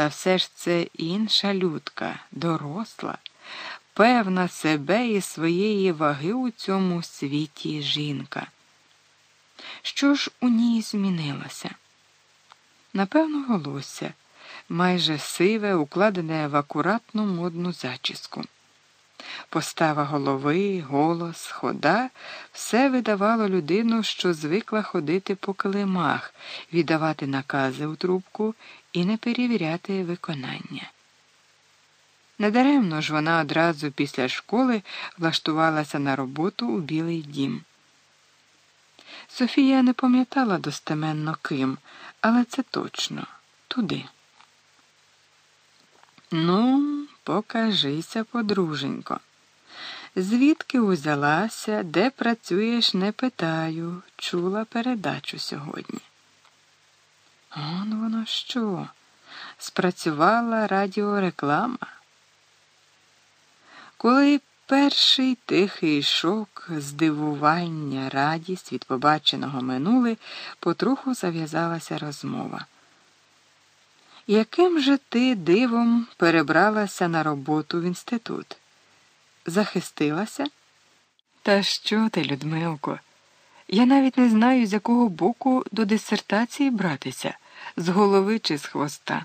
Та все ж це інша людка, доросла, певна себе і своєї ваги у цьому світі жінка. Що ж у ній змінилося? Напевно, волосся, майже сиве, укладене в акуратну модну зачіску. Постава голови, голос, хода все видавало людину, що звикла ходити по килимах, віддавати накази у трубку і не перевіряти виконання. Недаремно ж вона одразу після школи влаштувалася на роботу у Білий дім. Софія не пам'ятала достеменно ким, але це точно туди. Ну, покажися, подруженько. Звідки узялася, де працюєш, не питаю, чула передачу сьогодні. Он воно що? Спрацювала радіореклама. Коли перший тихий шок, здивування, радість від побаченого минули, потроху зав'язалася розмова. Яким же ти дивом перебралася на роботу в інститут? Захистилася? Та що ти, Людмилко? Я навіть не знаю, з якого боку до дисертації братися, з голови чи з хвоста.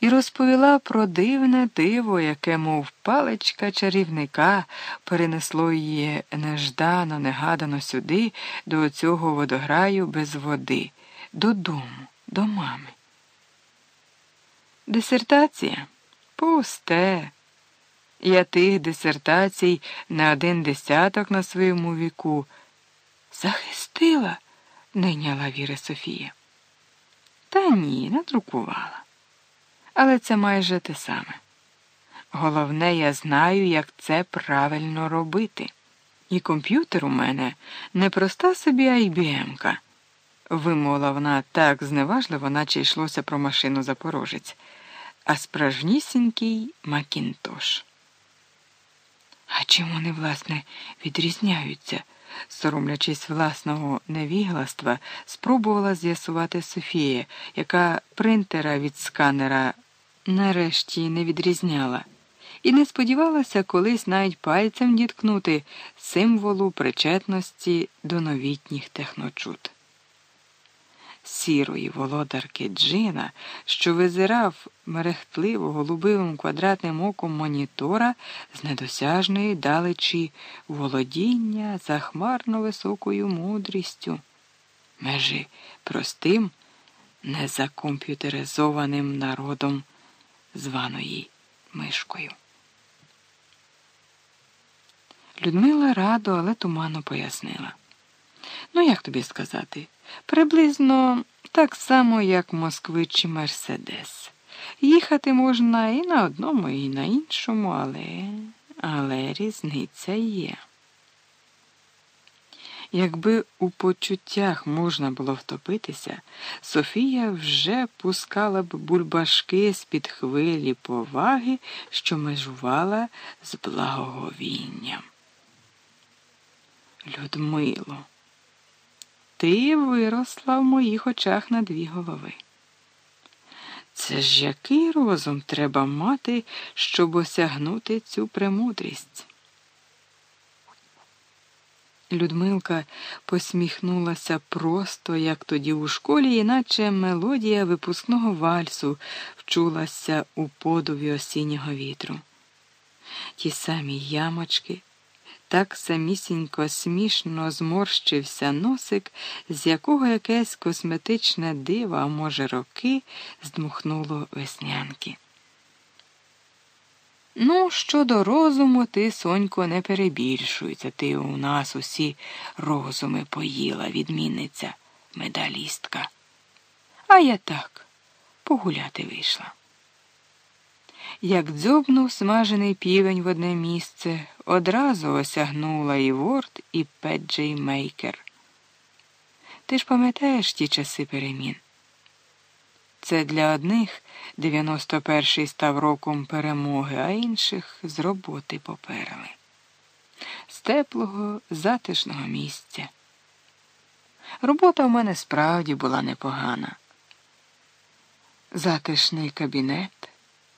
І розповіла про дивне диво, яке, мов паличка чарівника, перенесло її неждано, негадано сюди, до цього водограю без води, додому, до мами. Дисертація пусте. Я тих дисертацій на один десяток на своєму віку. Захистила, не йняла віри Софія. Та ні, надрукувала. Але це майже те саме. Головне, я знаю, як це правильно робити. І комп'ютер у мене не проста собі IBM-ка, вимовила вона так зневажливо, наче йшлося про машину Запорожець, а справжнісінький Макінтош. А чим вони, власне, відрізняються? соромлячись власного невігластва, спробувала з'ясувати Софія, яка принтера від сканера нарешті не відрізняла, і не сподівалася колись навіть пальцем діткнути символу причетності до новітніх техночуд сірої володарки Джина, що визирав мерехтливо голубивим квадратним оком монітора з недосяжної далечі володіння захмарно високою мудрістю, межі простим, незакомп'ютеризованим народом, званої мишкою. Людмила радо, але туманно пояснила. Ну, як тобі сказати? Приблизно так само, як москвич і Мерседес. Їхати можна і на одному, і на іншому, але, але різниця є. Якби у почуттях можна було втопитися, Софія вже пускала б бульбашки з-під хвилі поваги, що межувала з благоговінням. Людмило ти виросла в моїх очах на дві голови. Це ж який розум треба мати, щоб осягнути цю премудрість? Людмилка посміхнулася просто, як тоді у школі, іначе мелодія випускного вальсу вчулася у подуві осіннього вітру. Ті самі ямочки так самісінько смішно зморщився носик, з якого якесь косметичне диво, а може, роки, здмухнуло веснянки. Ну, щодо розуму, ти, Сонько, не перебільшується. Ти у нас усі розуми поїла, відмінниця, медалістка. А я так погуляти вийшла. Як дзьобнув смажений півень в одне місце, одразу осягнула і Ворд, і Педжей Мейкер. Ти ж пам'ятаєш ті часи перемін? Це для одних 91-й став роком перемоги, а інших з роботи поперли. З теплого, затишного місця. Робота в мене справді була непогана. затишний кабінет,